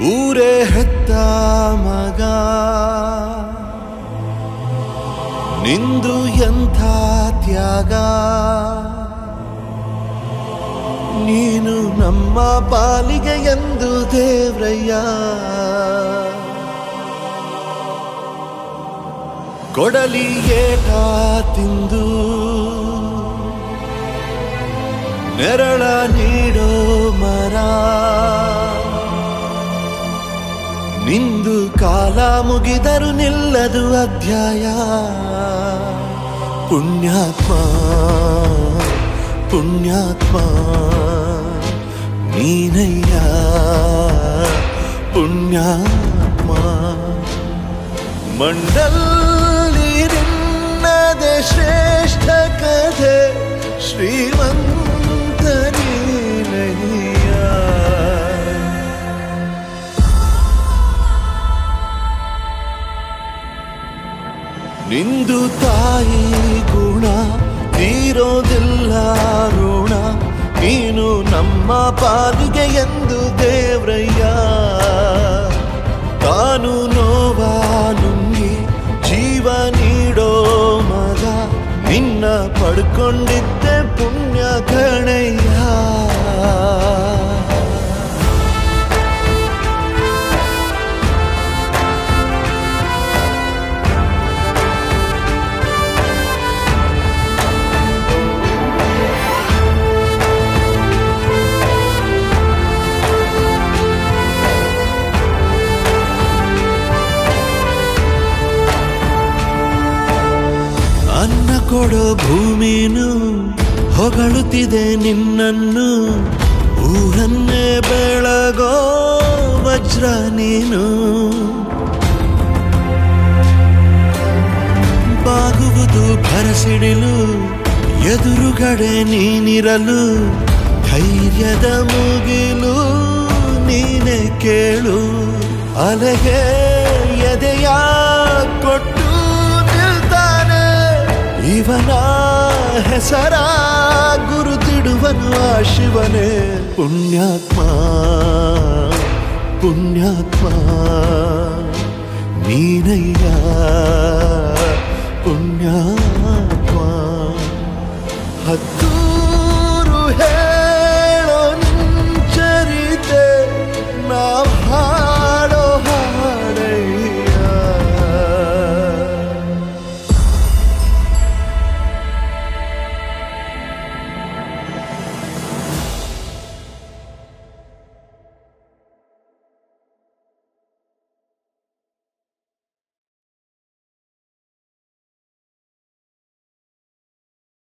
ಊರೇ ಹೆತ್ತ ಮಗ. ನಿಂದು ಎಂಥ ತ್ಯಾಗ? ನೀನು ನಮ್ಮ ಪಾಲಿಗೆ ಎಂದು ದೇವ್ರಯ್ಯ. ಕೊಡಲಿ ಏಟ ತಿಂದು. ನೆರಳ ನೀಡೋ ಮರ. ಕಾಲ ಮುಗಿದರು ನಿಲ್ಲದು ಅಧ್ಯಾಯ. ಪುಣ್ಯಾತ್ಮ ಪುಣ್ಯಾತ್ಮ ನೀನಯ್ಯ. ಪುಣ್ಯಾತ್ಮ ಮಂಡಲ್ ನೀರಿನ್ನದೆ ಶ್ರೇಷ್ಠ ಕಥೆ. ನಿಂದು ತಾಯಿ ಗುಣ, ತೀರೋದಿಲ್ಲ ಋಣ. ನೀನು ನಮ್ಮ ಪಾಲಿಗೆ ಎಂದು ದೇವ್ರಯ್ಯ. ತಾನು ನೋವ ನುಂಗಿ ಜೀವ ನೀಡೋ ಮಗ, ನಿನ್ನ ಪಡ್ಕೊಂಡಿದ್ದೆ ಪುಣ್ಯ ಕಣಯ್ಯ. ಕೊಡೋ ಭೂಮಿನು ಹೊಗಳುತ್ತಿದೆ ನಿನ್ನನ್ನು. ಊರನ್ನೇ ಬೆಳಗೋ ವಜ್ರ ನೀನು ಬಾಗುವುದು ಭರಸಿಡಿಲು, ಎದುರುಗಡೆ ನೀನಿರಲು. ಧೈರ್ಯದ ಮುಗಿಲು ನೀನೆ ಕೇಳು. ಅಲೆಗೆ ಎದೆಯ ಕೊಟ್ಟು ಇವನ ಹೆಸರ ಗುರುತಿಡುವನು ಆ ಶಿವನೇ ಪುಣ್ಯಾತ್ಮ ಪುಣ್ಯಾತ್ಮ ನೀನಯ್ಯ ಪುಣ್ಯಾತ್ಮ ಹತ್ತು